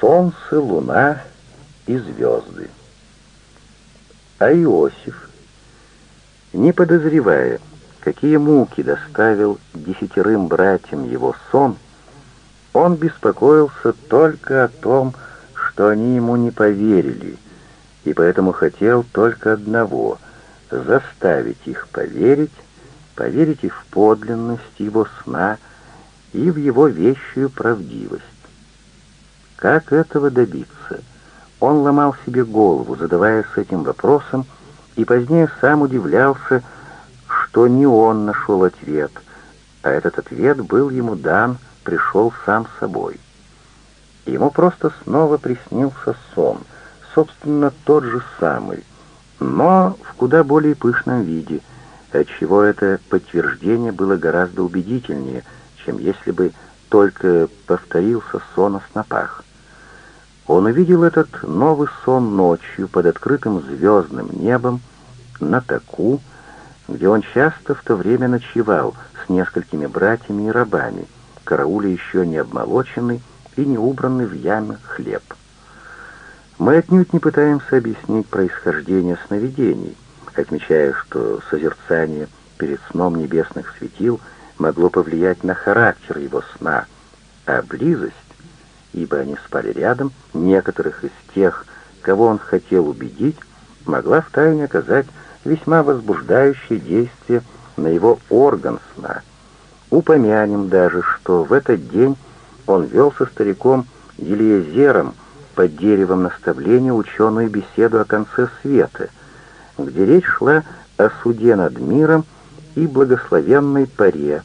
солнце, луна и звезды. А Иосиф, не подозревая, какие муки доставил десятерым братьям его сон, он беспокоился только о том, что они ему не поверили, и поэтому хотел только одного — заставить их поверить, поверить и в подлинность его сна, и в его вещую правдивость. Как этого добиться? Он ломал себе голову, задаваясь этим вопросом, и позднее сам удивлялся, что не он нашел ответ, а этот ответ был ему дан, пришел сам собой. Ему просто снова приснился сон, собственно, тот же самый, но в куда более пышном виде, отчего это подтверждение было гораздо убедительнее, чем если бы только повторился сон о снопах. Он увидел этот новый сон ночью под открытым звездным небом на таку, где он часто в то время ночевал с несколькими братьями и рабами, карауля еще не обмолоченный и не убранный в яме хлеб. Мы отнюдь не пытаемся объяснить происхождение сновидений, отмечая, что созерцание перед сном небесных светил могло повлиять на характер его сна, а близость, ибо они спали рядом, некоторых из тех, кого он хотел убедить, могла втайне оказать весьма возбуждающее действие на его орган сна. Упомянем даже, что в этот день он вел со стариком Елиезером под деревом наставления ученую беседу о конце света, где речь шла о суде над миром и благословенной паре,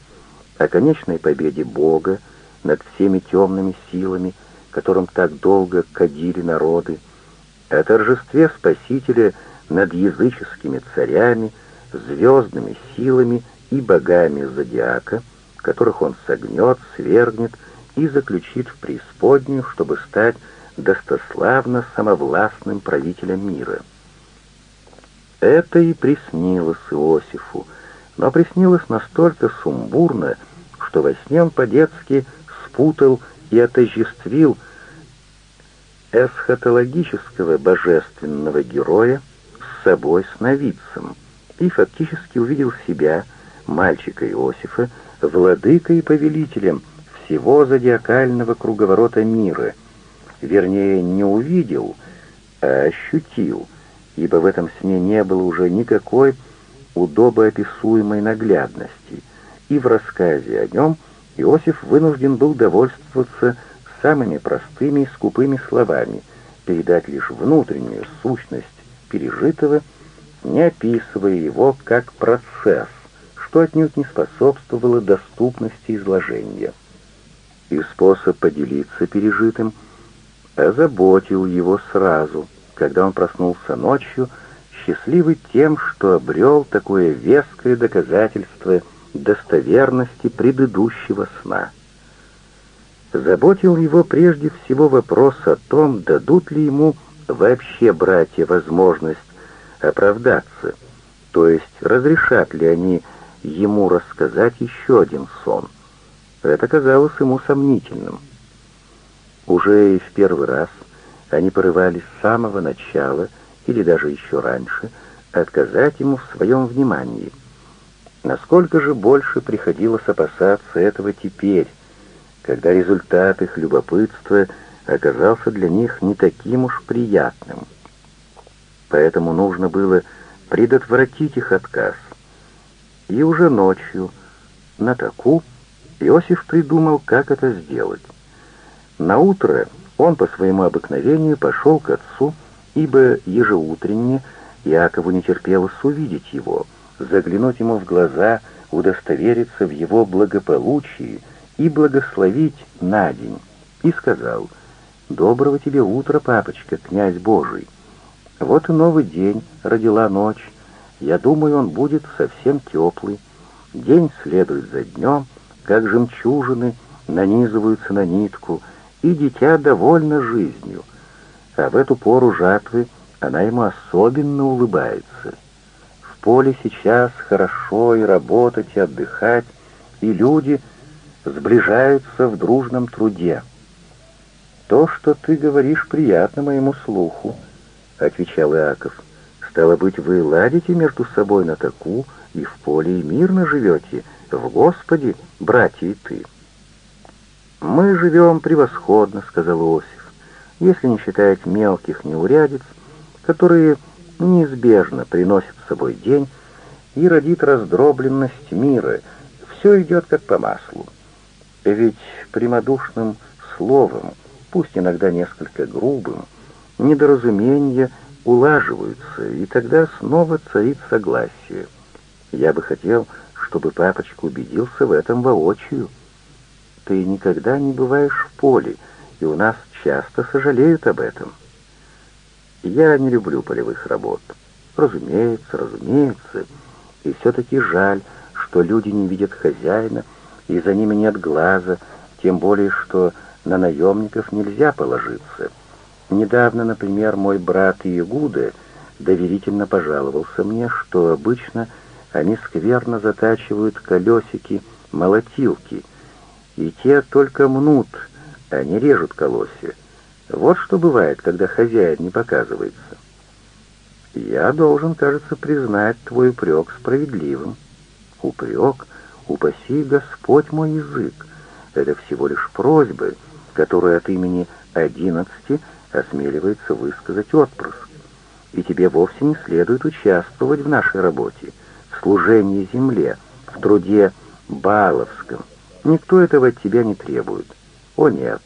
о конечной победе Бога над всеми темными силами, которым так долго кадили народы, о торжестве Спасителя над языческими царями, звездными силами и богами зодиака, которых он согнет, свергнет и заключит в преисподнюю, чтобы стать достославно самовластным правителем мира. Это и приснилось Иосифу, но приснилось настолько сумбурно, что во сне он по-детски спутал и отождествил эсхатологического божественного героя с собой сновидцем и фактически увидел себя, мальчика Иосифа, владыкой и повелителем всего зодиакального круговорота мира, вернее, не увидел, а ощутил, ибо в этом сне не было уже никакой удобоописуемой наглядности, и в рассказе о нем Иосиф вынужден был довольствоваться самыми простыми и скупыми словами, передать лишь внутреннюю сущность пережитого, не описывая его как процесс, что отнюдь не способствовало доступности изложения. И способ поделиться пережитым озаботил его сразу, когда он проснулся ночью, счастливый тем, что обрел такое веское доказательство достоверности предыдущего сна. Заботил его прежде всего вопрос о том, дадут ли ему вообще братья возможность оправдаться, то есть разрешат ли они ему рассказать еще один сон. Это казалось ему сомнительным. Уже и в первый раз они порывались с самого начала, или даже еще раньше, отказать ему в своем внимании. Насколько же больше приходилось опасаться этого теперь, когда результат их любопытства оказался для них не таким уж приятным. Поэтому нужно было предотвратить их отказ. И уже ночью, на таку, Иосиф придумал, как это сделать. На утро он по своему обыкновению пошел к отцу, ибо ежеутренне Якову не терпелось увидеть его, заглянуть ему в глаза, удостовериться в его благополучии и благословить на день, и сказал — «Доброго тебе утра, папочка, князь Божий. Вот и новый день, родила ночь. Я думаю, он будет совсем теплый. День следует за днем, как жемчужины нанизываются на нитку, и дитя довольно жизнью. А в эту пору жатвы она ему особенно улыбается. Поле сейчас хорошо и работать, и отдыхать, и люди сближаются в дружном труде. «То, что ты говоришь, приятно моему слуху», — отвечал Иаков. «Стало быть, вы ладите между собой на таку и в поле и мирно живете, в Господе, братья и ты». «Мы живем превосходно», — сказал Иосиф, «если не считать мелких неурядиц, которые неизбежно приносят с собой день и родит раздробленность мира. Все идет как по маслу. Ведь прямодушным словом, пусть иногда несколько грубым, недоразумения улаживаются, и тогда снова царит согласие. Я бы хотел, чтобы папочка убедился в этом воочию. Ты никогда не бываешь в поле, и у нас часто сожалеют об этом. Я не люблю полевых работ. Разумеется, разумеется, и все-таки жаль, что люди не видят хозяина, и за ними нет глаза, тем более, что на наемников нельзя положиться. Недавно, например, мой брат Иегуда доверительно пожаловался мне, что обычно они скверно затачивают колесики молотилки, и те только мнут, а не режут колосья. Вот что бывает, когда хозяин не показывается. Я должен, кажется, признать твой упрек справедливым. Упрек, упаси Господь мой язык, это всего лишь просьбы, которую от имени одиннадцати осмеливается высказать отпрыск. И тебе вовсе не следует участвовать в нашей работе, в служении земле, в труде Баловском. Никто этого от тебя не требует. О нет,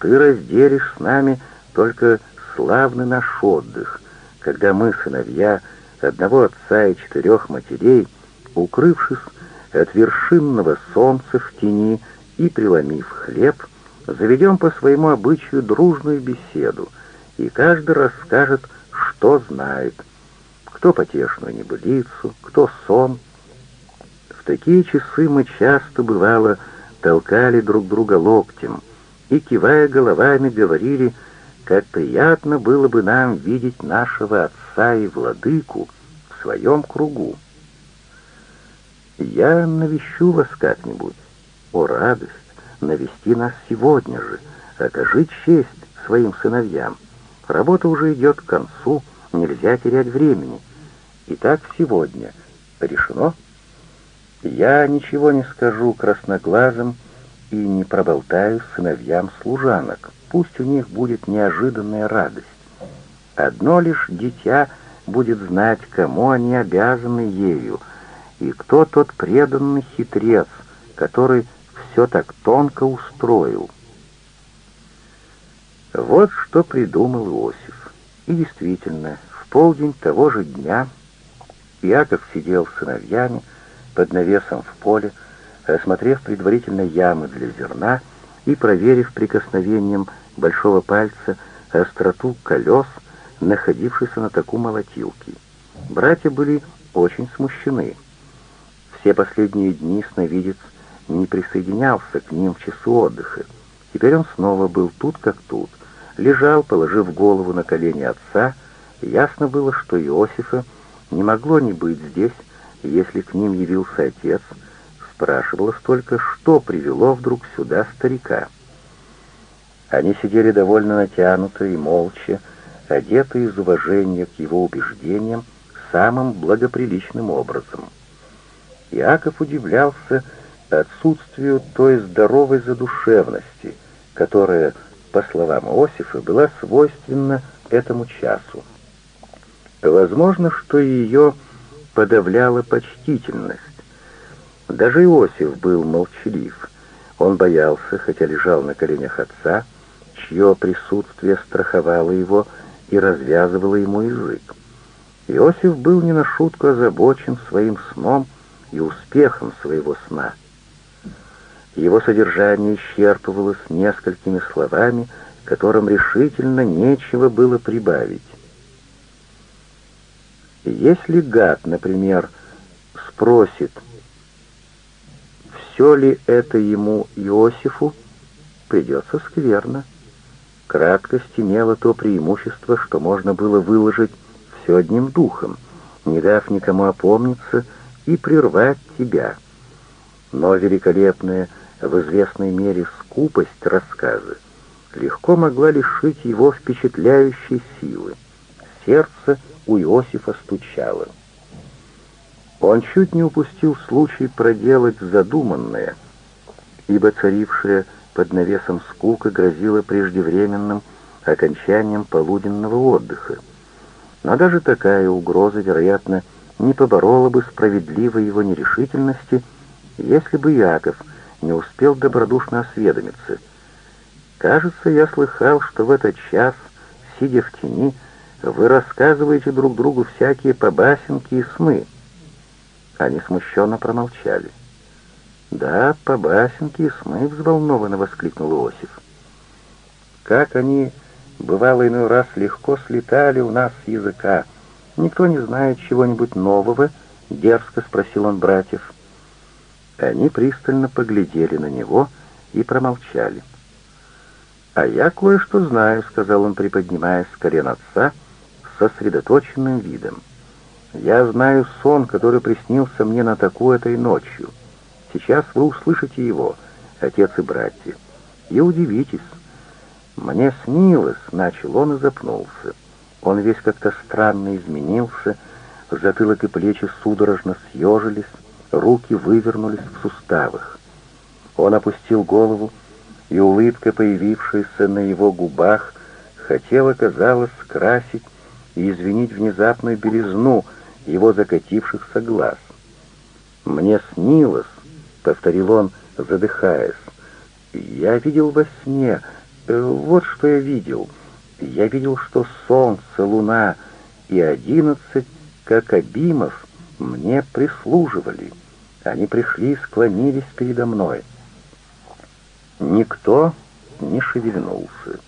ты разделишь с нами только славный наш отдых, когда мы, сыновья одного отца и четырех матерей, укрывшись от вершинного солнца в тени и преломив хлеб, заведем по своему обычаю дружную беседу, и каждый расскажет, что знает, кто потешную небылицу, кто сон. В такие часы мы часто, бывало, толкали друг друга локтем и, кивая головами, говорили — как приятно было бы нам видеть нашего отца и владыку в своем кругу. Я навещу вас как-нибудь. О, радость! Навести нас сегодня же, окажи честь своим сыновьям. Работа уже идет к концу, нельзя терять времени. Итак, сегодня. Решено? Я ничего не скажу красноглазым и не проболтаю сыновьям служанок пусть у них будет неожиданная радость. Одно лишь дитя будет знать, кому они обязаны ею, и кто тот преданный хитрец, который все так тонко устроил. Вот что придумал Иосиф. И действительно, в полдень того же дня Иаков сидел с сыновьями под навесом в поле, осмотрев предварительно ямы для зерна и проверив прикосновением большого пальца остроту колес, находившейся на таку молотилки. Братья были очень смущены. Все последние дни сновидец не присоединялся к ним в часу отдыха. Теперь он снова был тут как тут, лежал, положив голову на колени отца, ясно было, что Иосифа не могло не быть здесь, если к ним явился отец, спрашивалось только, что привело вдруг сюда старика. Они сидели довольно натянуто и молча, одетые из уважения к его убеждениям самым благоприличным образом. Иаков удивлялся отсутствию той здоровой задушевности, которая, по словам Иосифа, была свойственна этому часу. Возможно, что ее подавляла почтительность. Даже Иосиф был молчалив. Он боялся, хотя лежал на коленях отца, чье присутствие страховало его и развязывало ему язык. Иосиф был не на шутку озабочен своим сном и успехом своего сна. Его содержание исчерпывалось несколькими словами, которым решительно нечего было прибавить. Если гад, например, спросит, все ли это ему Иосифу, придется скверно. Краткость имела то преимущество, что можно было выложить все одним духом, не дав никому опомниться и прервать тебя. Но великолепная в известной мере скупость рассказа легко могла лишить его впечатляющей силы. Сердце у Иосифа стучало. Он чуть не упустил случай проделать задуманное, ибо царившая под навесом скука грозила преждевременным окончанием полуденного отдыха. Но даже такая угроза, вероятно, не поборола бы справедливой его нерешительности, если бы Яков не успел добродушно осведомиться. «Кажется, я слыхал, что в этот час, сидя в тени, вы рассказываете друг другу всякие побасенки и сны». Они смущенно промолчали. «Да, побасенки и сны», — взволнованно воскликнул Иосиф. «Как они, бывало иной раз, легко слетали у нас с языка. Никто не знает чего-нибудь нового?» — дерзко спросил он братьев. Они пристально поглядели на него и промолчали. «А я кое-что знаю», — сказал он, приподнимаясь с колен отца, сосредоточенным видом. «Я знаю сон, который приснился мне на такую-то и ночью. Сейчас вы услышите его, отец и братья, и удивитесь. Мне снилось, — начал он и запнулся. Он весь как-то странно изменился, затылок и плечи судорожно съежились, руки вывернулись в суставах. Он опустил голову, и улыбка, появившаяся на его губах, хотела, казалось, скрасить и извинить внезапную белизну его закатившихся глаз. «Мне снилось», — повторил он, задыхаясь. «Я видел во сне. Э, вот что я видел. Я видел, что солнце, луна и одиннадцать, как обимов, мне прислуживали. Они пришли и склонились передо мной». Никто не шевельнулся.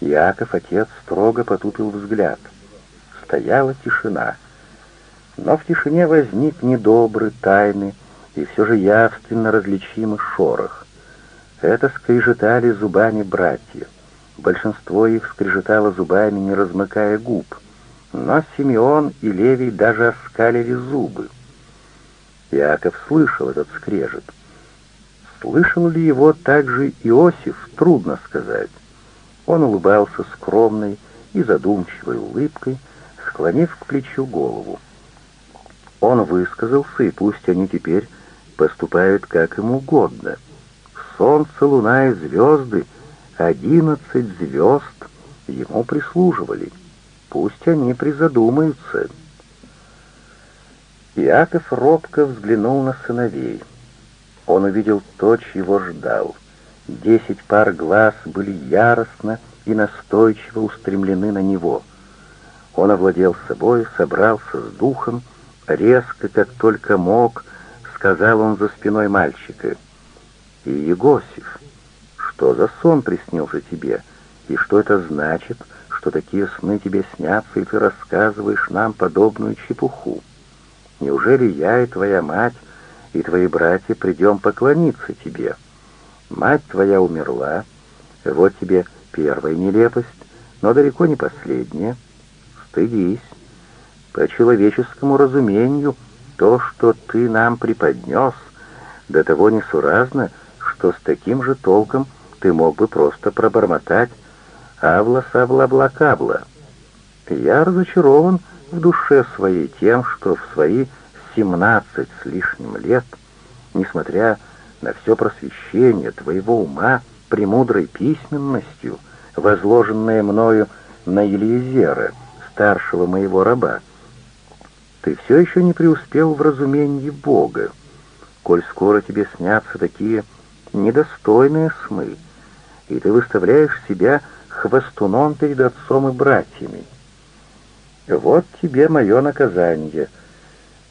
Яков, отец, строго потупил взгляд. Стояла тишина. Но в тишине возник недобрый, тайный, и все же явственно различимый шорох. Это скрежетали зубами братья. Большинство их скрежетало зубами, не размыкая губ. Но Симеон и Левий даже оскалили зубы. Яков слышал этот скрежет. Слышал ли его также Иосиф, трудно сказать. Он улыбался скромной и задумчивой улыбкой, склонив к плечу голову. Он высказался, и пусть они теперь поступают как им угодно. Солнце, луна и звезды, одиннадцать звезд ему прислуживали. Пусть они призадумаются. Иаков робко взглянул на сыновей. Он увидел то, чего ждал. Десять пар глаз были яростно и настойчиво устремлены на него. Он овладел собой, собрался с духом, резко, как только мог, сказал он за спиной мальчика. «И Егосиф, что за сон приснился тебе? И что это значит, что такие сны тебе снятся, и ты рассказываешь нам подобную чепуху? Неужели я и твоя мать, и твои братья придем поклониться тебе? Мать твоя умерла, вот тебе первая нелепость, но далеко не последняя. Стыдись. По человеческому разумению — то, что ты нам преподнес, до того несуразно, что с таким же толком ты мог бы просто пробормотать «Авла-савла-блакабла». Я разочарован в душе своей тем, что в свои семнадцать с лишним лет, несмотря на все просвещение твоего ума премудрой письменностью, возложенное мною на Елизера, старшего моего раба, ты все еще не преуспел в разумении Бога, коль скоро тебе снятся такие недостойные сны, и ты выставляешь себя хвостуном перед отцом и братьями. Вот тебе мое наказание.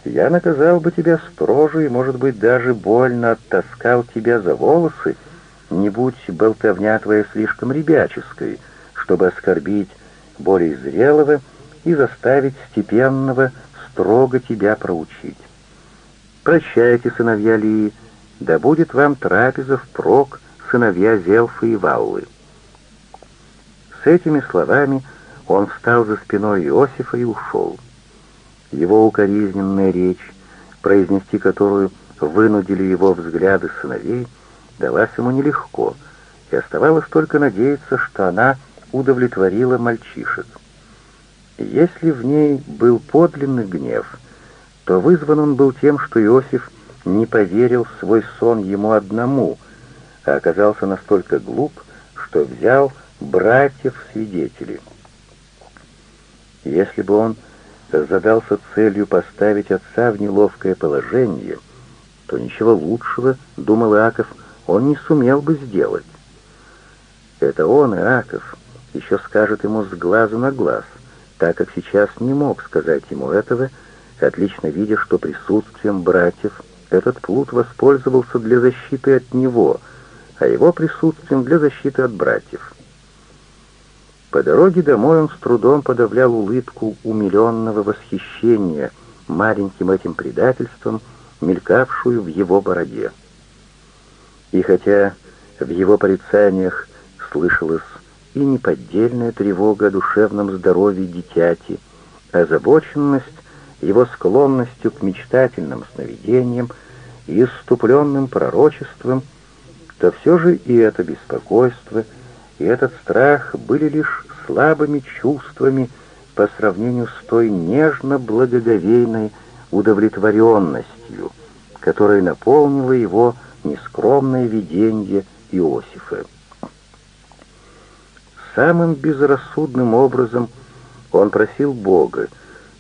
Я наказал бы тебя строже и, может быть, даже больно оттаскал тебя за волосы, не будь болтовня твоя слишком ребяческой, чтобы оскорбить более зрелого и заставить степенного строго тебя проучить. Прощайте, сыновья Лии, да будет вам трапеза впрок, сыновья Зелфы и Валлы. С этими словами он встал за спиной Иосифа и ушел. Его укоризненная речь, произнести которую вынудили его взгляды сыновей, далась ему нелегко, и оставалось только надеяться, что она удовлетворила мальчишек. Если в ней был подлинный гнев, то вызван он был тем, что Иосиф не поверил в свой сон ему одному, а оказался настолько глуп, что взял братьев свидетелей. Если бы он задался целью поставить отца в неловкое положение, то ничего лучшего, думал Иаков, он не сумел бы сделать. Это он, Иаков, еще скажет ему с глазу на глаз, так как сейчас не мог сказать ему этого, отлично видя, что присутствием братьев этот плут воспользовался для защиты от него, а его присутствием для защиты от братьев. По дороге домой он с трудом подавлял улыбку умиленного восхищения маленьким этим предательством, мелькавшую в его бороде. И хотя в его порицаниях слышалась и неподдельная тревога о душевном здоровье дитяти, озабоченность его склонностью к мечтательным сновидениям и иступленным пророчествам, то все же и это беспокойство, и этот страх были лишь слабыми чувствами по сравнению с той нежно-благоговейной удовлетворенностью, которой наполнило его нескромное видение Иосифа. Самым безрассудным образом он просил Бога,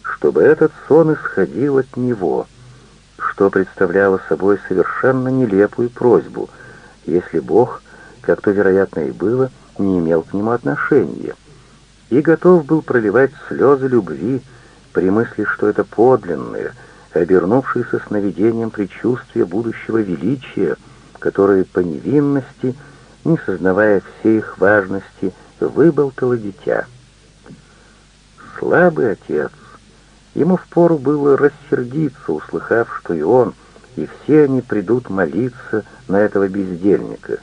чтобы этот сон исходил от него, что представляло собой совершенно нелепую просьбу, если Бог, как то вероятно и было, не имел к нему отношения, и готов был проливать слезы любви при мысли, что это подлинное, обернувшееся сновидением предчувствие будущего величия, которое по невинности, не сознавая всей их важности, выболтало дитя. Слабый отец, Ему впору было рассердиться, услыхав, что и он, и все они придут молиться на этого бездельника.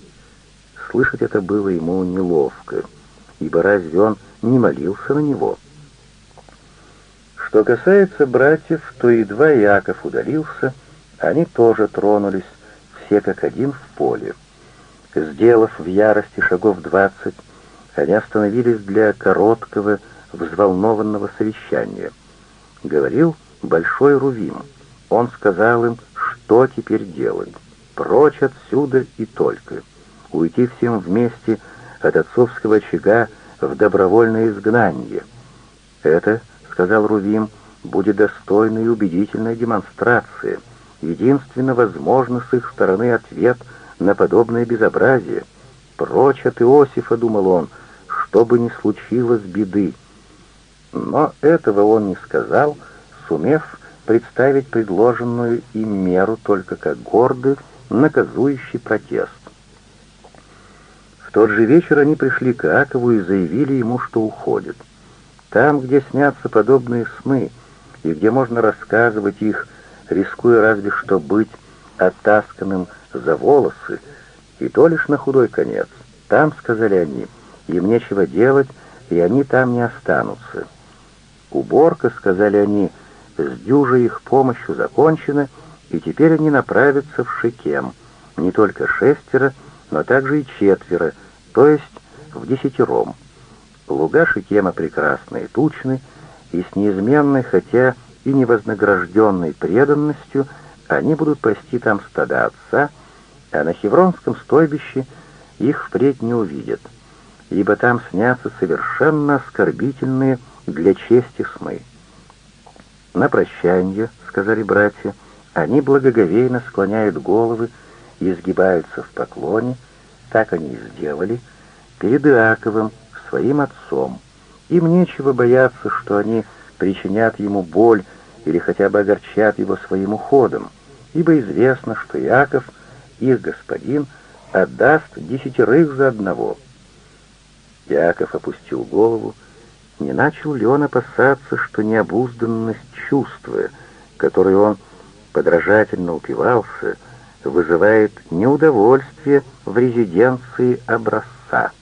Слышать это было ему неловко, ибо разве он не молился на него? Что касается братьев, то едва Яков удалился, они тоже тронулись, все как один в поле. Сделав в ярости шагов двадцать, они остановились для короткого, взволнованного совещания — говорил Большой Рувим. Он сказал им, что теперь делать. Прочь отсюда и только. Уйти всем вместе от отцовского очага в добровольное изгнание. Это, сказал Рувим, будет достойной и убедительной демонстрация, единственно возможно с их стороны ответ на подобное безобразие. Прочь от Иосифа, думал он, что бы ни случилось беды. Но этого он не сказал, сумев представить предложенную им меру только как гордый, наказующий протест. В тот же вечер они пришли к Акову и заявили ему, что уходят. Там, где снятся подобные сны, и где можно рассказывать их, рискуя разве что быть оттасканным за волосы, и то лишь на худой конец. Там, сказали они, им нечего делать, и они там не останутся. Уборка, сказали они, с дюжей их помощью закончена, и теперь они направятся в Шикем, не только шестеро, но также и четверо, то есть в десятером. Луга Шикема прекрасны и тучны, и с неизменной, хотя и невознагражденной преданностью они будут пасти там стада отца, а на Хевронском стойбище их впредь не увидят, ибо там снятся совершенно оскорбительные для чести сны. На прощание, сказали братья, они благоговейно склоняют головы и изгибаются в поклоне, так они и сделали, перед Иаковым, своим отцом. Им нечего бояться, что они причинят ему боль или хотя бы огорчат его своим уходом, ибо известно, что Иаков, их господин, отдаст десятерых за одного. Иаков опустил голову, не начал ли он опасаться, что необузданность чувства, которой он подражательно упивался, вызывает неудовольствие в резиденции образца?